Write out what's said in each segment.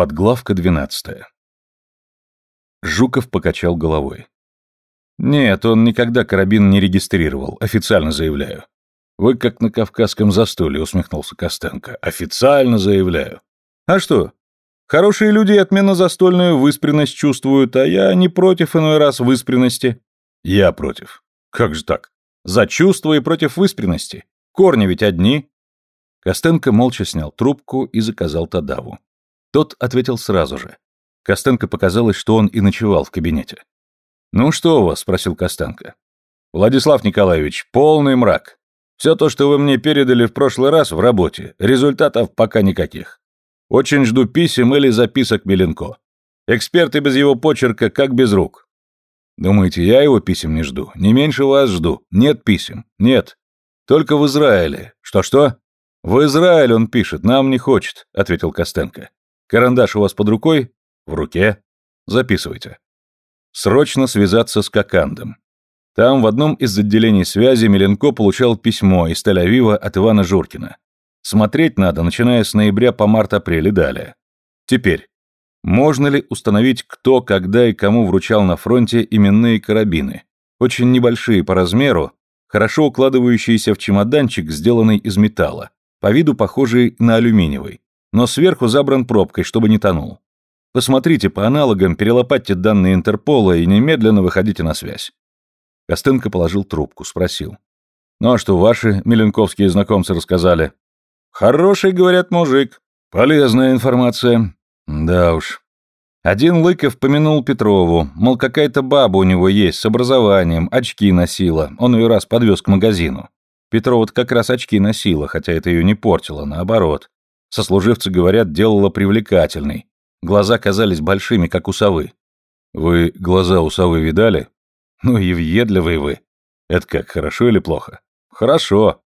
Подглавка двенадцатая. Жуков покачал головой. «Нет, он никогда карабин не регистрировал, официально заявляю». «Вы как на кавказском застолье», — усмехнулся Костенко. «Официально заявляю». «А что? Хорошие люди отменно застольную выспренность чувствуют, а я не против иной раз выспренности». «Я против». «Как же так? За чувство и против выспренности? Корни ведь одни». Костенко молча снял трубку и заказал Тадаву. Тот ответил сразу же. Костенко показалось, что он и ночевал в кабинете. «Ну что у вас?» – спросил Костенко. «Владислав Николаевич, полный мрак. Все то, что вы мне передали в прошлый раз в работе, результатов пока никаких. Очень жду писем или записок Миленко. Эксперты без его почерка, как без рук. Думаете, я его писем не жду? Не меньше вас жду. Нет писем. Нет. Только в Израиле. Что-что? В Израиле он пишет, нам не хочет, ответил Костенко. Карандаш у вас под рукой? В руке. Записывайте. Срочно связаться с Кокандом. Там в одном из отделений связи Миленко получал письмо из Тель-Авива от Ивана Журкина. Смотреть надо, начиная с ноября по март-апрель и далее. Теперь, можно ли установить, кто, когда и кому вручал на фронте именные карабины? Очень небольшие по размеру, хорошо укладывающиеся в чемоданчик, сделанный из металла, по виду похожий на алюминиевый, но сверху забран пробкой, чтобы не тонул. Посмотрите по аналогам, перелопатьте данные Интерпола и немедленно выходите на связь. Костенко положил трубку, спросил. «Ну а что ваши миленковские знакомцы рассказали?» «Хороший, говорят, мужик. Полезная информация». «Да уж». Один Лыков помянул Петрову, мол, какая-то баба у него есть с образованием, очки носила, он ее раз подвез к магазину. Петрова как раз очки носила, хотя это ее не портило, наоборот. Сослуживцы говорят, делала привлекательной, Глаза казались большими, как у совы. Вы глаза у совы видали? Ну и въедливые вы. Это как, хорошо или плохо? Хорошо.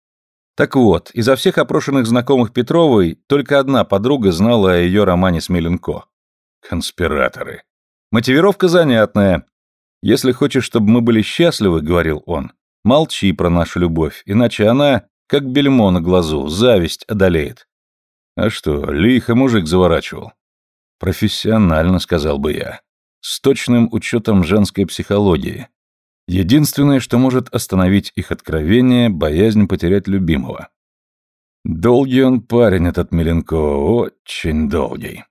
Так вот, изо всех опрошенных знакомых Петровой только одна подруга знала о ее романе с Меленко. Конспираторы. Мотивировка занятная. Если хочешь, чтобы мы были счастливы, говорил он, молчи про нашу любовь, иначе она, как бельмо на глазу, зависть одолеет. А что, лихо мужик заворачивал. Профессионально, сказал бы я. С точным учетом женской психологии. Единственное, что может остановить их откровение, боязнь потерять любимого. Долгий он парень, этот Миленко, очень долгий.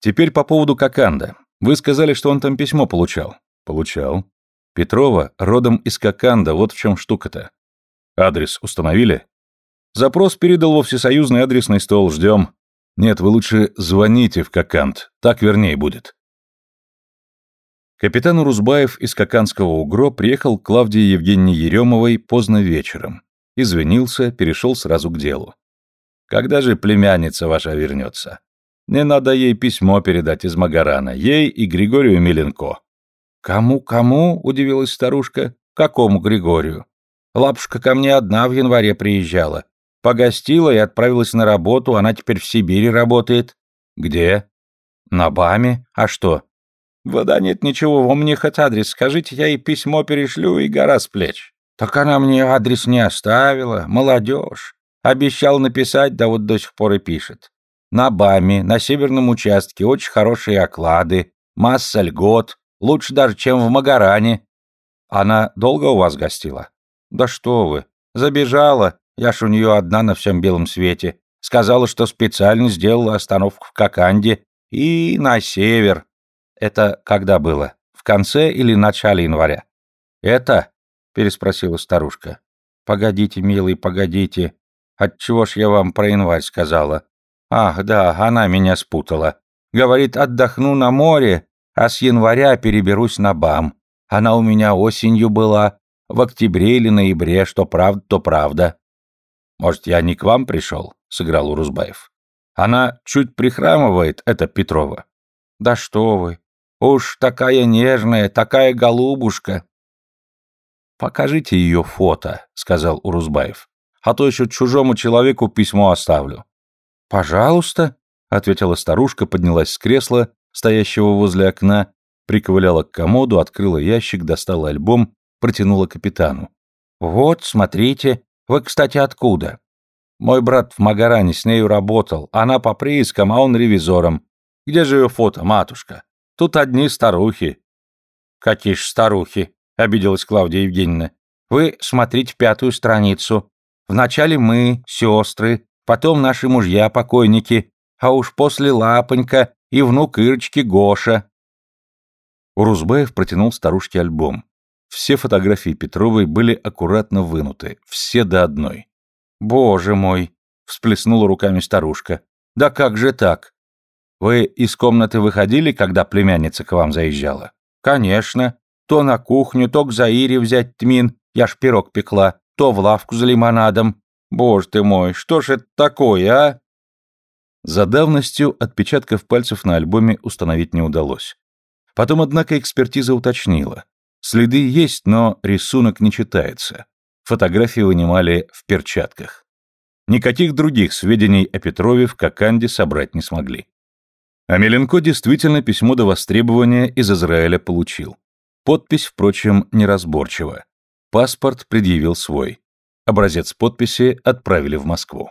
Теперь по поводу Коканда. Вы сказали, что он там письмо получал. Получал. Петрова родом из Коканда, вот в чем штука-то. Адрес установили? Запрос передал во всесоюзный адресный стол, ждем. Нет, вы лучше звоните в Кокант, так вернее будет. Капитан Урузбаев из Коканского УГРО приехал к Клавдии Евгении Еремовой поздно вечером. Извинился, перешел сразу к делу. «Когда же племянница ваша вернется? Мне надо ей письмо передать из Магарана, ей и Григорию Миленко». «Кому-кому?» — удивилась старушка. «Какому Григорию? Лапушка ко мне одна в январе приезжала. Погостила и отправилась на работу, она теперь в Сибири работает. Где? На БАМе. А что? Вода нет ничего, вы мне хоть адрес скажите, я ей письмо перешлю и гора с плеч. Так она мне адрес не оставила, молодежь. Обещал написать, да вот до сих пор и пишет. На БАМе, на северном участке, очень хорошие оклады, масса льгот, лучше даже, чем в Магаране. Она долго у вас гостила? Да что вы, забежала, я ж у нее одна на всем белом свете. Сказала, что специально сделала остановку в Коканде и на север. Это когда было? В конце или начале января? Это? Переспросила старушка. Погодите, милый, погодите. Отчего ж я вам про январь сказала? Ах, да, она меня спутала. Говорит, отдохну на море, а с января переберусь на БАМ. Она у меня осенью была, в октябре или ноябре, что правда, то правда. «Может, я не к вам пришел?» — сыграл Урузбаев. «Она чуть прихрамывает, это Петрова». «Да что вы! Уж такая нежная, такая голубушка!» «Покажите ее фото», — сказал Урузбаев. «А то еще чужому человеку письмо оставлю». «Пожалуйста», — ответила старушка, поднялась с кресла, стоящего возле окна, приковыляла к комоду, открыла ящик, достала альбом, протянула капитану. «Вот, смотрите, вы, кстати, откуда? Мой брат в Магаране с нею работал. Она по приискам, а он ревизором. Где же ее фото, матушка? Тут одни старухи». «Какие ж старухи?» — обиделась Клавдия Евгеньевна. «Вы смотрите пятую страницу. Вначале мы, сестры, потом наши мужья-покойники, а уж после Лапонька и внук Ирочки Гоша». Урузбаев протянул старушке альбом. Все фотографии Петровой были аккуратно вынуты, все до одной. «Боже мой!» — всплеснула руками старушка. «Да как же так? Вы из комнаты выходили, когда племянница к вам заезжала?» «Конечно. То на кухню, то к Заире взять тмин, я ж пирог пекла, то в лавку за лимонадом. Боже ты мой, что ж это такое, а?» За давностью отпечатков пальцев на альбоме установить не удалось. Потом, однако, экспертиза уточнила. Следы есть, но рисунок не читается. Фотографии вынимали в перчатках. Никаких других сведений о Петрове в Коканде собрать не смогли. А Меленко действительно письмо до востребования из Израиля получил. Подпись, впрочем, неразборчива. Паспорт предъявил свой. Образец подписи отправили в Москву.